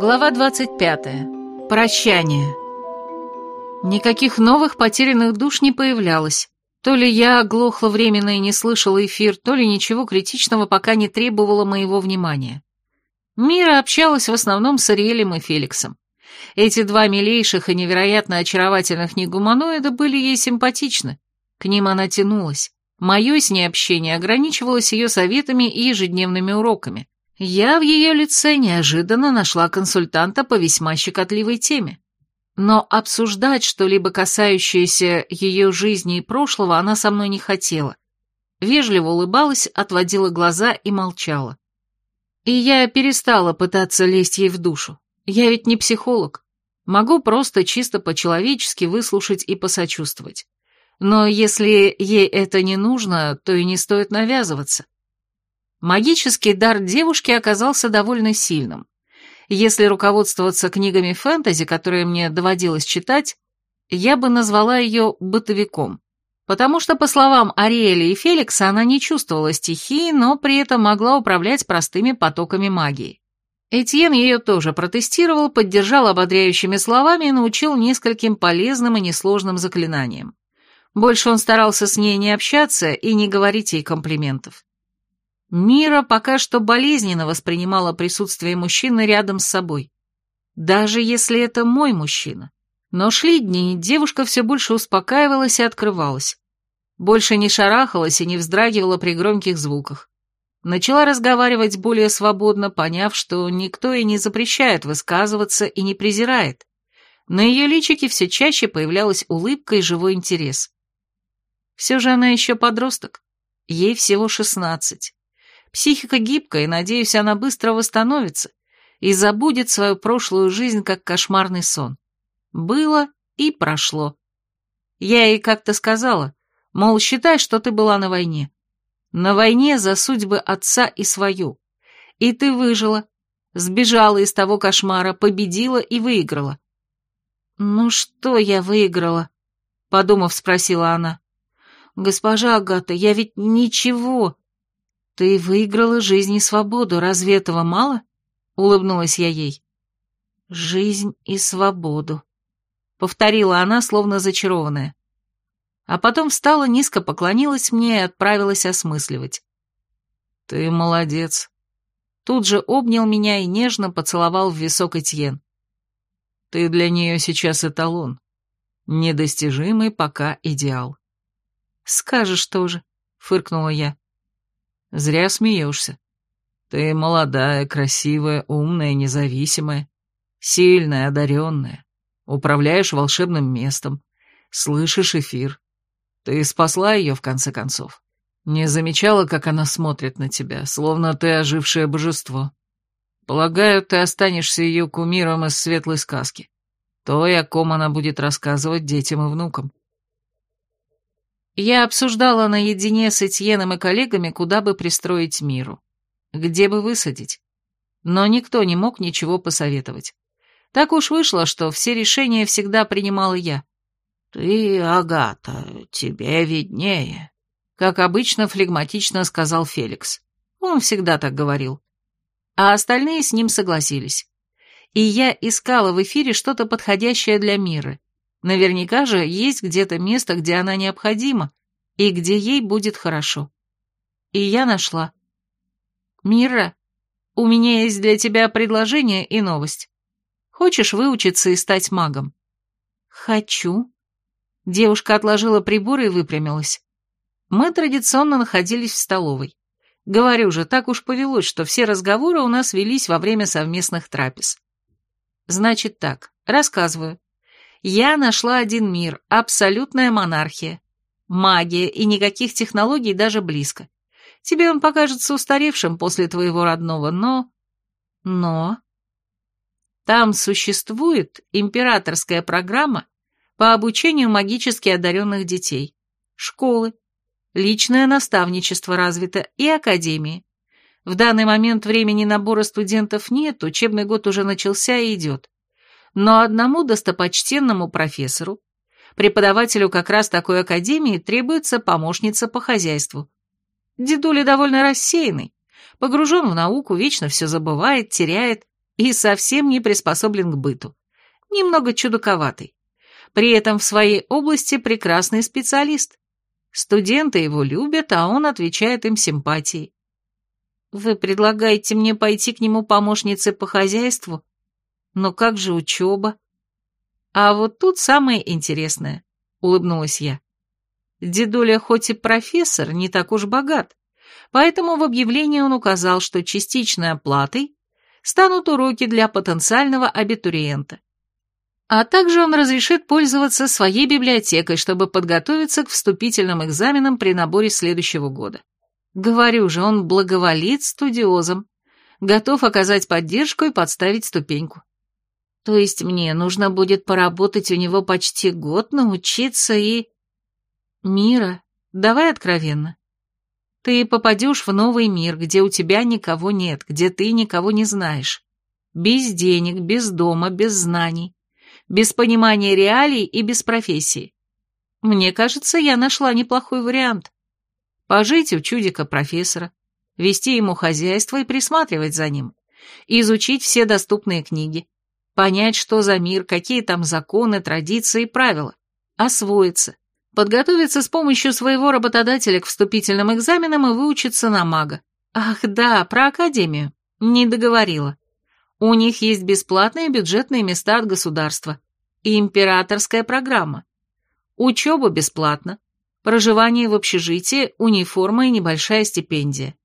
Глава 25. Прощание. Никаких новых потерянных душ не появлялось. То ли я оглохла временно и не слышала эфир, то ли ничего критичного пока не требовало моего внимания. Мира общалась в основном с Ариэлем и Феликсом. Эти два милейших и невероятно очаровательных негуманоида были ей симпатичны. К ним она тянулась. Мое с ней общение ограничивалось ее советами и ежедневными уроками. Я в ее лице неожиданно нашла консультанта по весьма щекотливой теме. Но обсуждать что-либо касающееся ее жизни и прошлого она со мной не хотела. Вежливо улыбалась, отводила глаза и молчала. И я перестала пытаться лезть ей в душу. Я ведь не психолог. Могу просто чисто по-человечески выслушать и посочувствовать. Но если ей это не нужно, то и не стоит навязываться. Магический дар девушки оказался довольно сильным. Если руководствоваться книгами фэнтези, которые мне доводилось читать, я бы назвала ее бытовиком. Потому что, по словам Ариэля и Феликса, она не чувствовала стихии, но при этом могла управлять простыми потоками магии. Этьен ее тоже протестировал, поддержал ободряющими словами и научил нескольким полезным и несложным заклинаниям. Больше он старался с ней не общаться и не говорить ей комплиментов. Мира пока что болезненно воспринимала присутствие мужчины рядом с собой. Даже если это мой мужчина. Но шли дни, и девушка все больше успокаивалась и открывалась. Больше не шарахалась и не вздрагивала при громких звуках. Начала разговаривать более свободно, поняв, что никто и не запрещает высказываться и не презирает. На ее личике все чаще появлялась улыбка и живой интерес. Все же она еще подросток. Ей всего шестнадцать. Психика гибкая, и, надеюсь, она быстро восстановится и забудет свою прошлую жизнь как кошмарный сон. Было и прошло. Я ей как-то сказала, мол, считай, что ты была на войне. На войне за судьбы отца и свою. И ты выжила, сбежала из того кошмара, победила и выиграла. «Ну что я выиграла?» — подумав, спросила она. «Госпожа Агата, я ведь ничего...» «Ты выиграла жизнь и свободу, разве этого мало?» — улыбнулась я ей. «Жизнь и свободу», — повторила она, словно зачарованная. А потом встала, низко поклонилась мне и отправилась осмысливать. «Ты молодец». Тут же обнял меня и нежно поцеловал в висок Этьен. «Ты для нее сейчас эталон. Недостижимый пока идеал». «Скажешь тоже», — фыркнула я. Зря смеешься. Ты молодая, красивая, умная, независимая, сильная, одаренная. Управляешь волшебным местом, слышишь эфир. Ты спасла ее, в конце концов. Не замечала, как она смотрит на тебя, словно ты ожившее божество. Полагаю, ты останешься ее кумиром из светлой сказки. Той, о ком она будет рассказывать детям и внукам. Я обсуждала наедине с Этьеном и коллегами, куда бы пристроить миру. Где бы высадить. Но никто не мог ничего посоветовать. Так уж вышло, что все решения всегда принимала я. «Ты, Агата, тебе виднее», — как обычно флегматично сказал Феликс. Он всегда так говорил. А остальные с ним согласились. И я искала в эфире что-то подходящее для мира. Наверняка же есть где-то место, где она необходима, и где ей будет хорошо. И я нашла. Мира, у меня есть для тебя предложение и новость. Хочешь выучиться и стать магом? Хочу. Девушка отложила приборы и выпрямилась. Мы традиционно находились в столовой. Говорю же, так уж повелось, что все разговоры у нас велись во время совместных трапез. Значит так, рассказываю. Я нашла один мир, абсолютная монархия. Магия и никаких технологий даже близко. Тебе он покажется устаревшим после твоего родного, но... Но... Там существует императорская программа по обучению магически одаренных детей, школы, личное наставничество развито и академии. В данный момент времени набора студентов нет, учебный год уже начался и идет но одному достопочтенному профессору, преподавателю как раз такой академии, требуется помощница по хозяйству. Дедуля довольно рассеянный, погружен в науку, вечно все забывает, теряет, и совсем не приспособлен к быту. Немного чудаковатый. При этом в своей области прекрасный специалист. Студенты его любят, а он отвечает им симпатией. Вы предлагаете мне пойти к нему помощницей по хозяйству? Но как же учеба? А вот тут самое интересное, улыбнулась я. Дедуля хоть и профессор, не так уж богат, поэтому в объявлении он указал, что частичной оплатой станут уроки для потенциального абитуриента. А также он разрешит пользоваться своей библиотекой, чтобы подготовиться к вступительным экзаменам при наборе следующего года. Говорю же, он благоволит студиозам, готов оказать поддержку и подставить ступеньку. То есть мне нужно будет поработать у него почти год, научиться и... Мира, давай откровенно. Ты попадешь в новый мир, где у тебя никого нет, где ты никого не знаешь. Без денег, без дома, без знаний без понимания реалий и без профессии. Мне кажется, я нашла неплохой вариант. Пожить у чудика профессора, вести ему хозяйство и присматривать за ним, изучить все доступные книги, понять, что за мир, какие там законы, традиции и правила, освоиться, подготовиться с помощью своего работодателя к вступительным экзаменам и выучиться на мага. Ах да, про академию. Не договорила. У них есть бесплатные бюджетные места от государства и императорская программа. Учеба бесплатна, проживание в общежитии, униформа и небольшая стипендия.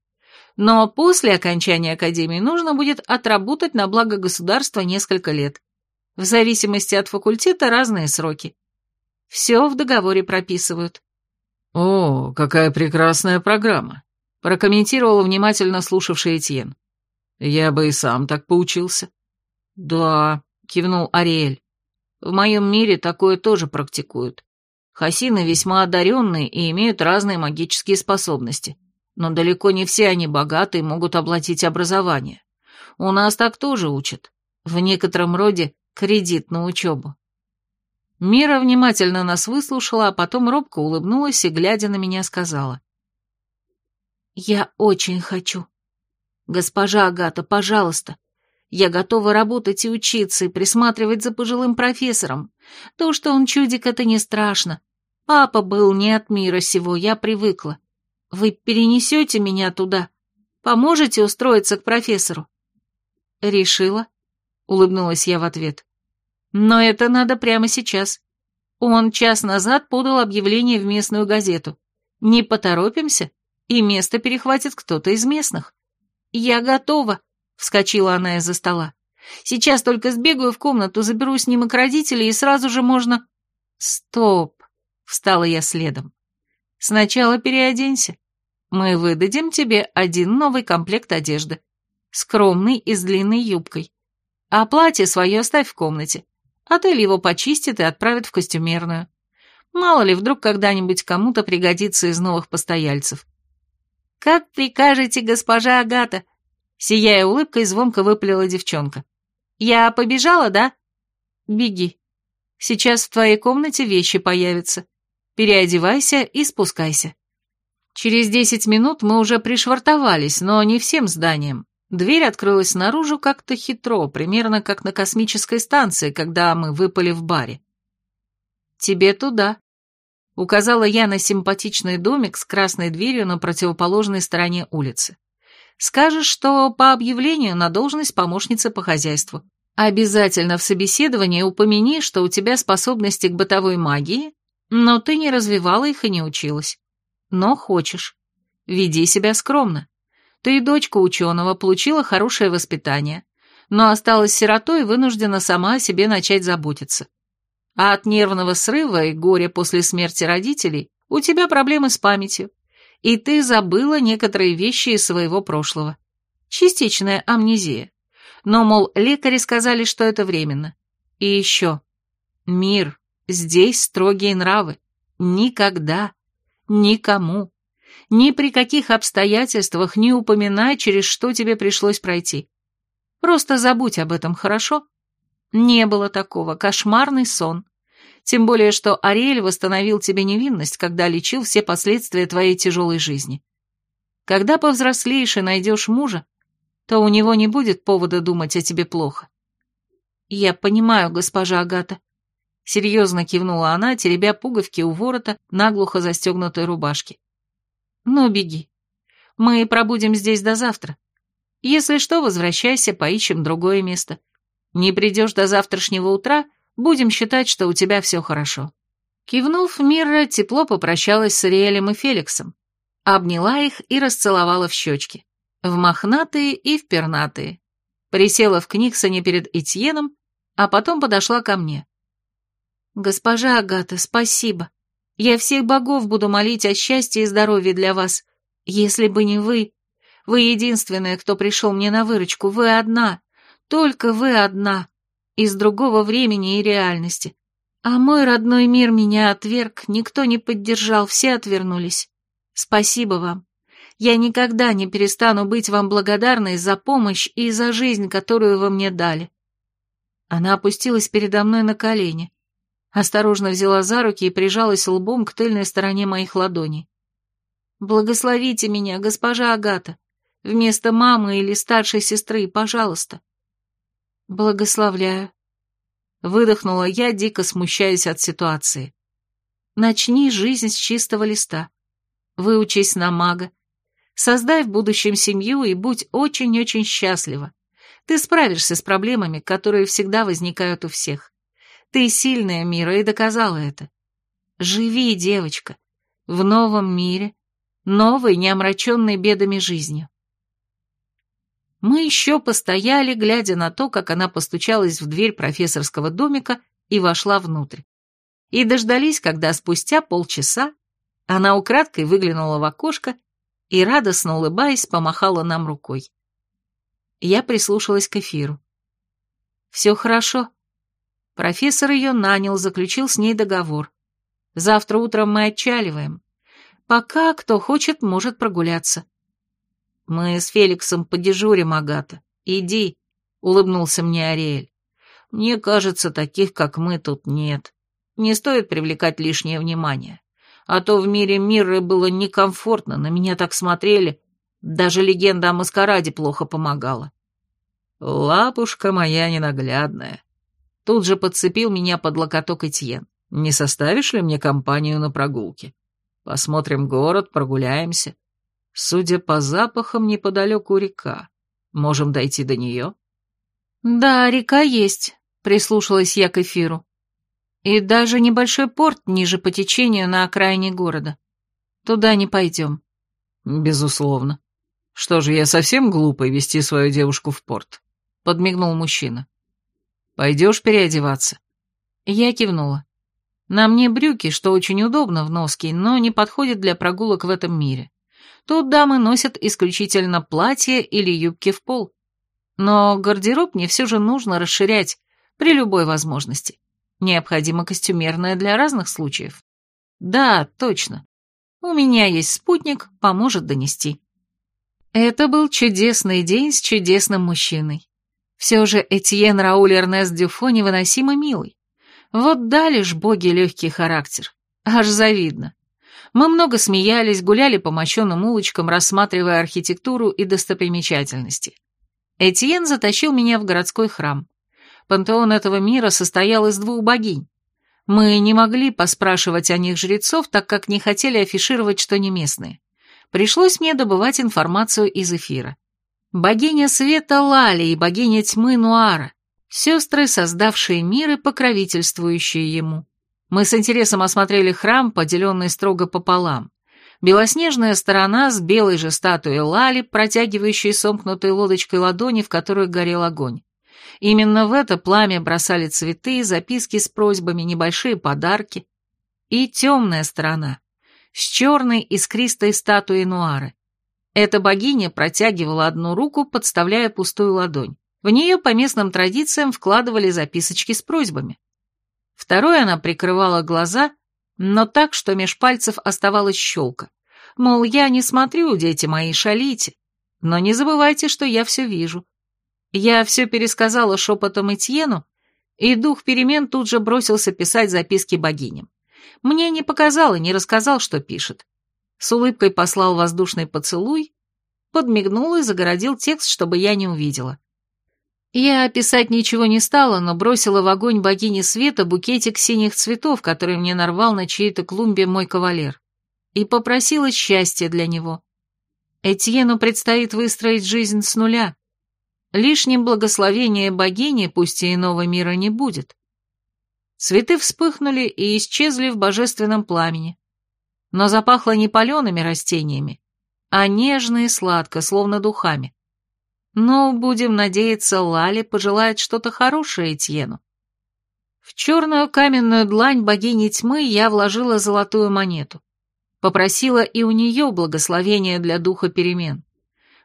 Но после окончания академии нужно будет отработать на благо государства несколько лет. В зависимости от факультета разные сроки. Все в договоре прописывают. «О, какая прекрасная программа», — прокомментировал внимательно слушавший Этьен. Я бы и сам так поучился. Да, кивнул Ариэль. В моем мире такое тоже практикуют. Хасины весьма одаренные и имеют разные магические способности, но далеко не все они богаты и могут оплатить образование. У нас так тоже учат. В некотором роде кредит на учебу. Мира внимательно нас выслушала, а потом робко улыбнулась и, глядя на меня, сказала. «Я очень хочу. «Госпожа Агата, пожалуйста, я готова работать и учиться, и присматривать за пожилым профессором. То, что он чудик, это не страшно. Папа был не от мира сего, я привыкла. Вы перенесете меня туда? Поможете устроиться к профессору?» «Решила», — улыбнулась я в ответ. «Но это надо прямо сейчас. Он час назад подал объявление в местную газету. Не поторопимся, и место перехватит кто-то из местных». «Я готова», — вскочила она из-за стола. «Сейчас только сбегаю в комнату, заберу снимок родителей, и сразу же можно...» «Стоп», — встала я следом. «Сначала переоденься. Мы выдадим тебе один новый комплект одежды. Скромный и с длинной юбкой. А платье свое оставь в комнате. Отель его почистит и отправит в костюмерную. Мало ли, вдруг когда-нибудь кому-то пригодится из новых постояльцев. «Как прикажете, госпожа Агата?» Сияя улыбкой, звонко выпалила девчонка. «Я побежала, да?» «Беги. Сейчас в твоей комнате вещи появятся. Переодевайся и спускайся». Через десять минут мы уже пришвартовались, но не всем зданием. Дверь открылась наружу как-то хитро, примерно как на космической станции, когда мы выпали в баре. «Тебе туда», Указала я на симпатичный домик с красной дверью на противоположной стороне улицы. Скажешь, что по объявлению на должность помощницы по хозяйству. Обязательно в собеседовании упомяни, что у тебя способности к бытовой магии, но ты не развивала их и не училась. Но хочешь. Веди себя скромно. Ты дочка ученого, получила хорошее воспитание, но осталась сиротой и вынуждена сама о себе начать заботиться. А от нервного срыва и горя после смерти родителей у тебя проблемы с памятью, и ты забыла некоторые вещи из своего прошлого. Частичная амнезия. Но, мол, лекари сказали, что это временно. И еще. Мир. Здесь строгие нравы. Никогда. Никому. Ни при каких обстоятельствах не упоминай, через что тебе пришлось пройти. Просто забудь об этом, хорошо? Не было такого, кошмарный сон. Тем более, что Ариэль восстановил тебе невинность, когда лечил все последствия твоей тяжелой жизни. Когда повзрослеешь и найдешь мужа, то у него не будет повода думать о тебе плохо. Я понимаю, госпожа Агата. Серьезно кивнула она, теребя пуговки у ворота наглухо застегнутой рубашки. Ну, беги. Мы пробудем здесь до завтра. Если что, возвращайся, поищем другое место. Не придешь до завтрашнего утра, будем считать, что у тебя все хорошо. Кивнув, Мирра тепло попрощалась с Ариэлем и Феликсом, обняла их и расцеловала в щечки, в мохнатые и в пернатые. Присела в Книксоне перед Этьеном, а потом подошла ко мне. «Госпожа Агата, спасибо. Я всех богов буду молить о счастье и здоровье для вас. Если бы не вы, вы единственная, кто пришел мне на выручку, вы одна, только вы одна, из другого времени и реальности. А мой родной мир меня отверг, никто не поддержал, все отвернулись. Спасибо вам. Я никогда не перестану быть вам благодарной за помощь и за жизнь, которую вы мне дали. Она опустилась передо мной на колени, осторожно взяла за руки и прижалась лбом к тыльной стороне моих ладоней. «Благословите меня, госпожа Агата, вместо мамы или старшей сестры, пожалуйста». «Благословляю», Выдохнула я, дико смущаясь от ситуации. Начни жизнь с чистого листа. Выучись на мага. Создай в будущем семью и будь очень-очень счастлива. Ты справишься с проблемами, которые всегда возникают у всех. Ты сильная, Мира, и доказала это. Живи, девочка, в новом мире, новой, не омраченной бедами жизнью. Мы еще постояли, глядя на то, как она постучалась в дверь профессорского домика и вошла внутрь. И дождались, когда спустя полчаса она украдкой выглянула в окошко и, радостно улыбаясь, помахала нам рукой. Я прислушалась к эфиру. «Все хорошо». Профессор ее нанял, заключил с ней договор. Завтра утром мы отчаливаем. Пока кто хочет, может прогуляться. «Мы с Феликсом подежурим, Агата. Иди», — улыбнулся мне Ариэль. «Мне кажется, таких, как мы, тут нет. Не стоит привлекать лишнее внимание. А то в мире Мирры было некомфортно, на меня так смотрели. Даже легенда о маскараде плохо помогала». «Лапушка моя ненаглядная». Тут же подцепил меня под локоток Этьен. «Не составишь ли мне компанию на прогулке? Посмотрим город, прогуляемся». Судя по запахам, неподалеку река. Можем дойти до нее? Да, река есть, прислушалась я к эфиру. И даже небольшой порт ниже по течению на окраине города. Туда не пойдем. Безусловно. Что же, я совсем глупый вести свою девушку в порт? Подмигнул мужчина. Пойдешь переодеваться? Я кивнула. На мне брюки, что очень удобно в носке, но не подходит для прогулок в этом мире. Тут дамы носят исключительно платья или юбки в пол. Но гардероб мне все же нужно расширять при любой возможности. Необходимо костюмерное для разных случаев. Да, точно. У меня есть спутник, поможет донести. Это был чудесный день с чудесным мужчиной. Все же Этьен Рауль Эрнест Дюфо невыносимо милый. Вот дали ж боги легкий характер. Аж завидно. Мы много смеялись, гуляли по мощенным улочкам, рассматривая архитектуру и достопримечательности. Этьен затащил меня в городской храм. Пантеон этого мира состоял из двух богинь. Мы не могли поспрашивать о них жрецов, так как не хотели афишировать, что не местные. Пришлось мне добывать информацию из эфира. Богиня света Лали и богиня тьмы Нуара, сестры, создавшие мир и покровительствующие ему. Мы с интересом осмотрели храм, поделенный строго пополам. Белоснежная сторона с белой же статуей Лали, протягивающей сомкнутой лодочкой ладони, в которой горел огонь. Именно в это пламя бросали цветы, записки с просьбами, небольшие подарки. И темная сторона, с черной искристой статуей Нуары. Эта богиня протягивала одну руку, подставляя пустую ладонь. В нее по местным традициям вкладывали записочки с просьбами. Второй она прикрывала глаза, но так, что меж пальцев оставалась щелка. Мол, я не смотрю, дети мои, шалите. Но не забывайте, что я все вижу. Я все пересказала шепотом Этьену, и дух перемен тут же бросился писать записки богиням. Мне не показал и не рассказал, что пишет. С улыбкой послал воздушный поцелуй подмигнул и загородил текст, чтобы я не увидела. Я описать ничего не стала, но бросила в огонь богини света букетик синих цветов, который мне нарвал на чьей-то клумбе мой кавалер, и попросила счастья для него. Этьену предстоит выстроить жизнь с нуля. Лишним благословения богини, пусть и иного мира, не будет. Цветы вспыхнули и исчезли в божественном пламени. Но запахло не палеными растениями, а нежно и сладко, словно духами. Но, будем надеяться, Лали пожелает что-то хорошее Этьену. В черную каменную длань богини тьмы я вложила золотую монету. Попросила и у нее благословения для духа перемен,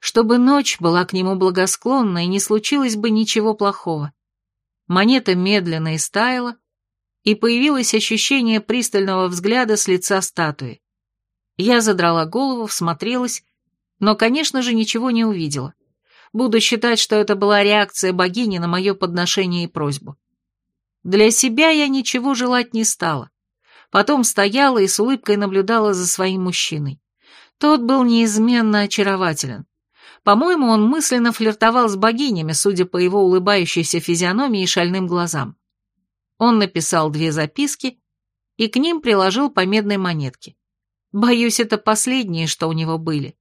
чтобы ночь была к нему благосклонна и не случилось бы ничего плохого. Монета медленно истаяла, и появилось ощущение пристального взгляда с лица статуи. Я задрала голову, всмотрелась, но, конечно же, ничего не увидела. Буду считать, что это была реакция богини на мое подношение и просьбу. Для себя я ничего желать не стала. Потом стояла и с улыбкой наблюдала за своим мужчиной. Тот был неизменно очарователен. По-моему, он мысленно флиртовал с богинями, судя по его улыбающейся физиономии и шальным глазам. Он написал две записки и к ним приложил по медной монетке. Боюсь, это последние, что у него были.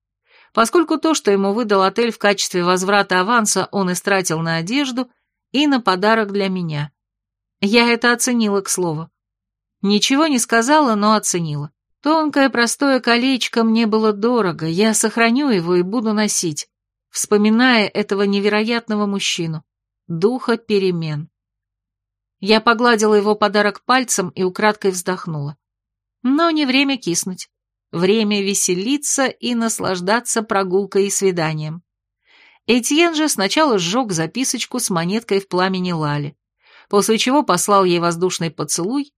Поскольку то, что ему выдал отель в качестве возврата аванса, он истратил на одежду и на подарок для меня. Я это оценила, к слову. Ничего не сказала, но оценила. Тонкое простое колечко мне было дорого, я сохраню его и буду носить, вспоминая этого невероятного мужчину, духа перемен. Я погладила его подарок пальцем и украдкой вздохнула. Но не время киснуть. Время веселиться и наслаждаться прогулкой и свиданием. Этьен же сначала сжег записочку с монеткой в пламени Лали, после чего послал ей воздушный поцелуй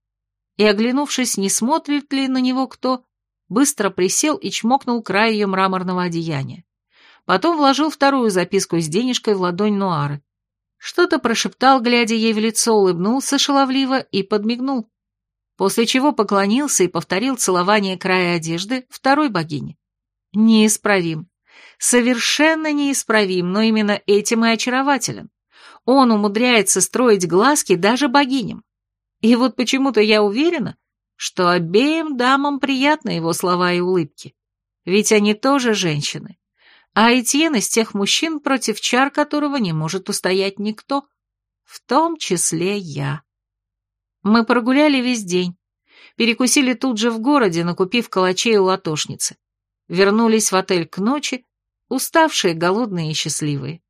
и, оглянувшись, не смотрит ли на него кто, быстро присел и чмокнул край ее мраморного одеяния. Потом вложил вторую записку с денежкой в ладонь Нуары. Что-то прошептал, глядя ей в лицо, улыбнулся шаловливо и подмигнул. После чего поклонился и повторил целование края одежды второй богини. Неисправим. Совершенно неисправим, но именно этим и очарователен. Он умудряется строить глазки даже богиням. И вот почему-то я уверена, что обеим дамам приятны его слова и улыбки. Ведь они тоже женщины а Этьен из тех мужчин, против чар которого не может устоять никто, в том числе я. Мы прогуляли весь день, перекусили тут же в городе, накупив калачей у латошницы, вернулись в отель к ночи, уставшие, голодные и счастливые.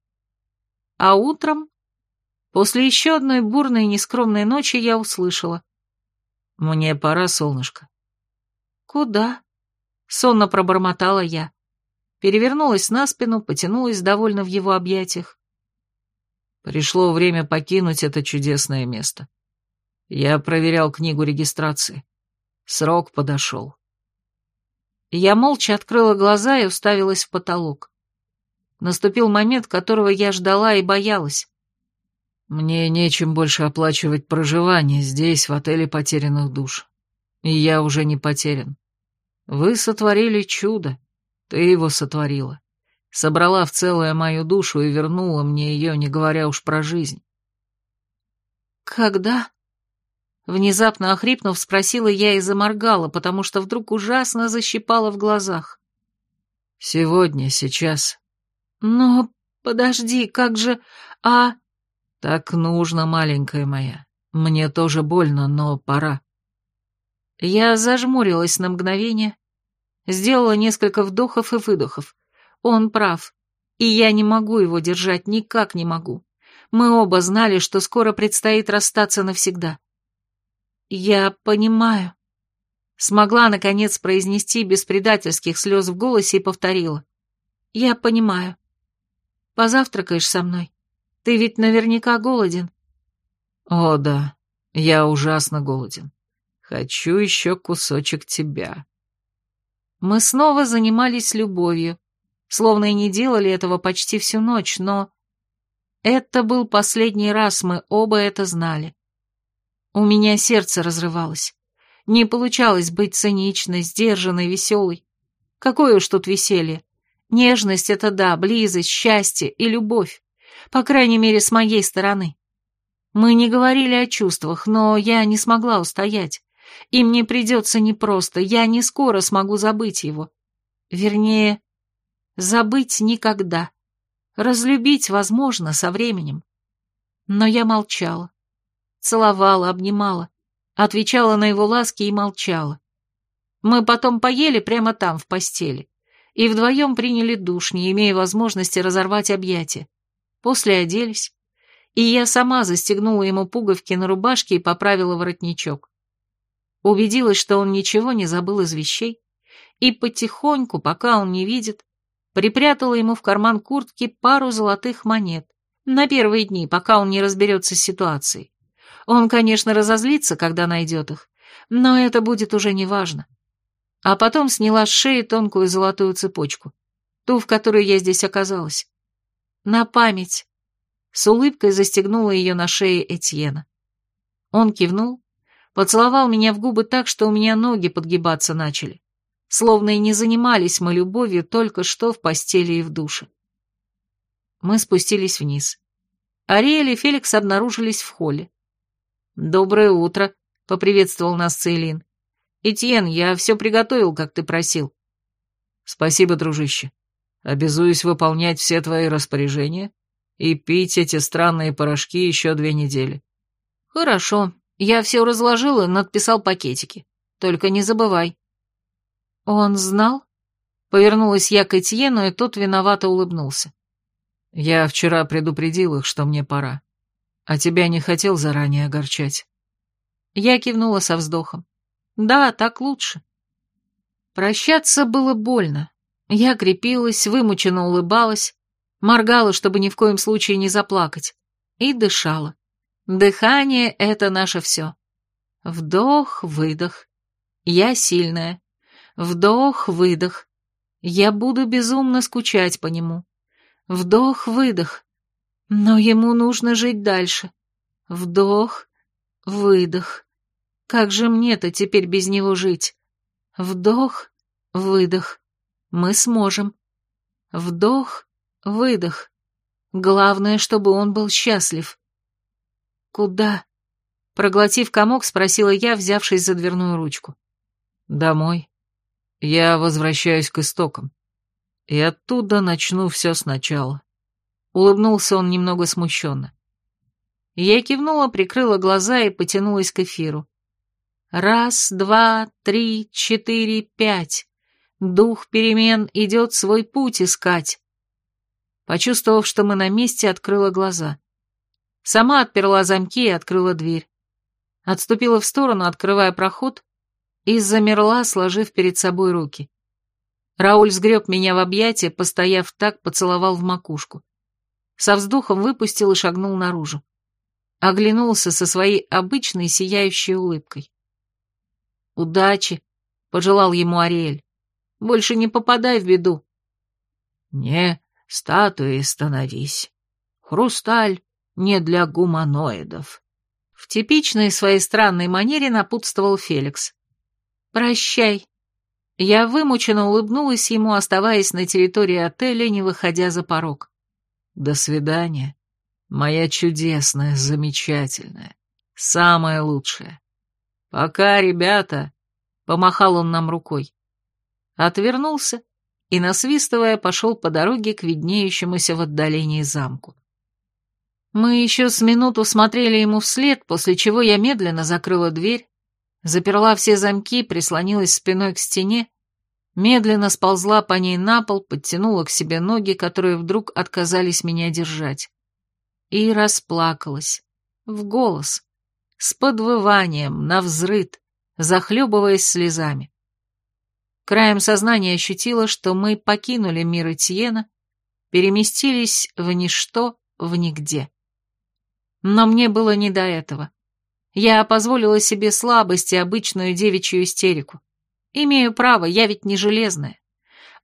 А утром, после еще одной бурной и нескромной ночи, я услышала. «Мне пора, солнышко». «Куда?» — сонно пробормотала я перевернулась на спину, потянулась довольно в его объятиях. Пришло время покинуть это чудесное место. Я проверял книгу регистрации. Срок подошел. Я молча открыла глаза и уставилась в потолок. Наступил момент, которого я ждала и боялась. Мне нечем больше оплачивать проживание здесь, в отеле потерянных душ. И я уже не потерян. Вы сотворили чудо. Ты его сотворила. Собрала в целое мою душу и вернула мне ее, не говоря уж про жизнь. «Когда?» Внезапно охрипнув, спросила я и заморгала, потому что вдруг ужасно защипала в глазах. «Сегодня, сейчас». «Но подожди, как же... А...» «Так нужно, маленькая моя. Мне тоже больно, но пора». Я зажмурилась на мгновение, Сделала несколько вдохов и выдохов. Он прав. И я не могу его держать, никак не могу. Мы оба знали, что скоро предстоит расстаться навсегда. Я понимаю. Смогла, наконец, произнести без предательских слез в голосе и повторила. Я понимаю. Позавтракаешь со мной? Ты ведь наверняка голоден. О, да, я ужасно голоден. Хочу еще кусочек тебя. Мы снова занимались любовью, словно и не делали этого почти всю ночь, но... Это был последний раз, мы оба это знали. У меня сердце разрывалось. Не получалось быть циничной, сдержанной, веселой. Какое уж тут веселье. Нежность — это да, близость, счастье и любовь, по крайней мере, с моей стороны. Мы не говорили о чувствах, но я не смогла устоять, и мне придется непросто, я не скоро смогу забыть его. Вернее, забыть никогда. Разлюбить, возможно, со временем. Но я молчала. Целовала, обнимала, отвечала на его ласки и молчала. Мы потом поели прямо там, в постели, и вдвоем приняли душ, не имея возможности разорвать объятия. После оделись, и я сама застегнула ему пуговки на рубашке и поправила воротничок. Убедилась, что он ничего не забыл из вещей, и потихоньку, пока он не видит, припрятала ему в карман куртки пару золотых монет на первые дни, пока он не разберется с ситуацией. Он, конечно, разозлится, когда найдет их, но это будет уже неважно. А потом сняла с шеи тонкую золотую цепочку, ту, в которой я здесь оказалась. На память. С улыбкой застегнула ее на шее Этьена. Он кивнул, поцеловал меня в губы так, что у меня ноги подгибаться начали. Словно и не занимались мы любовью только что в постели и в душе. Мы спустились вниз. Ариэль и Феликс обнаружились в холле. «Доброе утро», — поприветствовал нас Цейлин. «Этьен, я все приготовил, как ты просил». «Спасибо, дружище. Обязуюсь выполнять все твои распоряжения и пить эти странные порошки еще две недели». «Хорошо. Я все разложил и надписал пакетики. Только не забывай». «Он знал?» Повернулась я к Этьену, и тот виновато улыбнулся. «Я вчера предупредил их, что мне пора. А тебя не хотел заранее огорчать». Я кивнула со вздохом. «Да, так лучше». Прощаться было больно. Я крепилась, вымученно улыбалась, моргала, чтобы ни в коем случае не заплакать, и дышала. Дыхание — это наше все. Вдох, выдох. Я сильная. Вдох, выдох. Я буду безумно скучать по нему. Вдох, выдох. Но ему нужно жить дальше. Вдох, выдох. Как же мне-то теперь без него жить? Вдох, выдох. Мы сможем. Вдох, выдох. Главное, чтобы он был счастлив. Куда? Проглотив комок, спросила я, взявшись за дверную ручку. Домой. Я возвращаюсь к истокам. И оттуда начну все сначала. Улыбнулся он немного смущенно. Я кивнула, прикрыла глаза и потянулась к эфиру. Раз, два, три, четыре, пять. Дух перемен идет свой путь искать. Почувствовав, что мы на месте, открыла глаза. Сама отперла замки и открыла дверь. Отступила в сторону, открывая проход, и замерла, сложив перед собой руки. Рауль сгреб меня в объятия, постояв так, поцеловал в макушку. Со вздохом выпустил и шагнул наружу. Оглянулся со своей обычной сияющей улыбкой. «Удачи!» — пожелал ему Ариэль. Больше не попадай в беду. Не, статуи становись. Хрусталь не для гуманоидов. В типичной своей странной манере напутствовал Феликс. Прощай. Я вымученно улыбнулась ему, оставаясь на территории отеля, не выходя за порог. До свидания, моя чудесная, замечательная, самая лучшая. Пока, ребята, помахал он нам рукой отвернулся и, насвистывая, пошел по дороге к виднеющемуся в отдалении замку. Мы еще с минуту смотрели ему вслед, после чего я медленно закрыла дверь, заперла все замки, прислонилась спиной к стене, медленно сползла по ней на пол, подтянула к себе ноги, которые вдруг отказались меня держать, и расплакалась, в голос, с подвыванием, навзрыд, захлебываясь слезами. Краем сознания ощутила, что мы покинули мир Этьена, переместились в ничто, в нигде. Но мне было не до этого. Я позволила себе слабость и обычную девичью истерику. Имею право, я ведь не железная.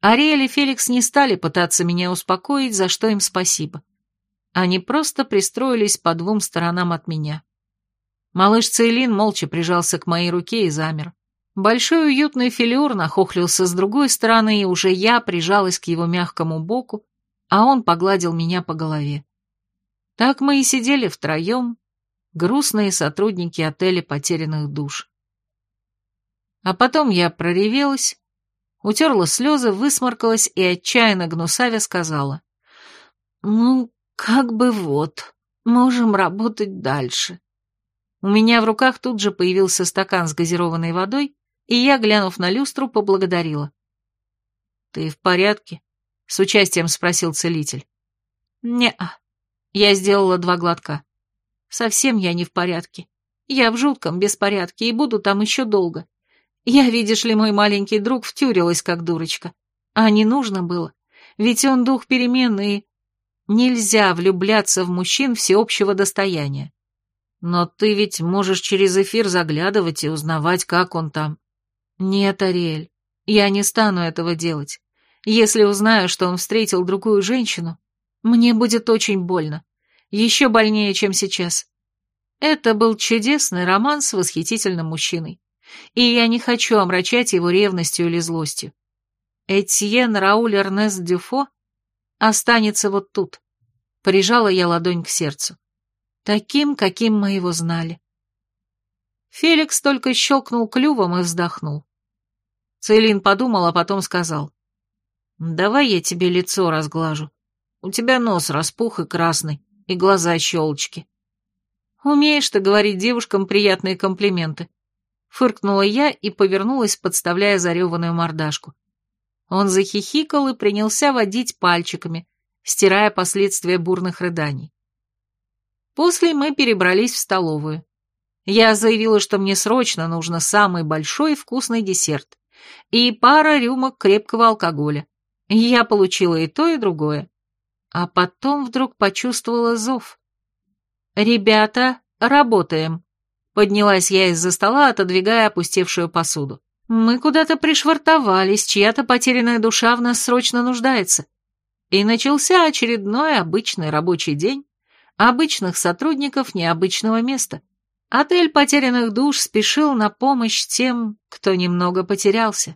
Ариэль и Феликс не стали пытаться меня успокоить, за что им спасибо. Они просто пристроились по двум сторонам от меня. Малыш Цейлин молча прижался к моей руке и замер. Большой уютный филиор нахохлился с другой стороны, и уже я прижалась к его мягкому боку, а он погладил меня по голове. Так мы и сидели втроем, грустные сотрудники отеля потерянных душ. А потом я проревелась, утерла слезы, высморкалась и отчаянно гнусавя сказала. «Ну, как бы вот, можем работать дальше». У меня в руках тут же появился стакан с газированной водой, и я, глянув на люстру, поблагодарила. «Ты в порядке?» — с участием спросил целитель. «Не-а». Я сделала два глотка. «Совсем я не в порядке. Я в жутком беспорядке и буду там еще долго. Я, видишь ли, мой маленький друг втюрилась, как дурочка. А не нужно было, ведь он дух перемены и... Нельзя влюбляться в мужчин всеобщего достояния. Но ты ведь можешь через эфир заглядывать и узнавать, как он там. Нет, Ариэль, я не стану этого делать. Если узнаю, что он встретил другую женщину, мне будет очень больно. Еще больнее, чем сейчас. Это был чудесный роман с восхитительным мужчиной и я не хочу омрачать его ревностью или злостью. Этьен Рауль Эрнест Дюфо останется вот тут. Прижала я ладонь к сердцу. Таким, каким мы его знали. Феликс только щелкнул клювом и вздохнул. Целин подумал, а потом сказал. «Давай я тебе лицо разглажу. У тебя нос распух и красный, и глаза щелочки. Умеешь ты говорить девушкам приятные комплименты. Фыркнула я и повернулась, подставляя зареванную мордашку. Он захихикал и принялся водить пальчиками, стирая последствия бурных рыданий. После мы перебрались в столовую. Я заявила, что мне срочно нужно самый большой и вкусный десерт и пара рюмок крепкого алкоголя. Я получила и то, и другое. А потом вдруг почувствовала зов. «Ребята, работаем!» Поднялась я из-за стола, отодвигая опустевшую посуду. Мы куда-то пришвартовались, чья-то потерянная душа в нас срочно нуждается. И начался очередной обычный рабочий день обычных сотрудников необычного места. Отель потерянных душ спешил на помощь тем, кто немного потерялся.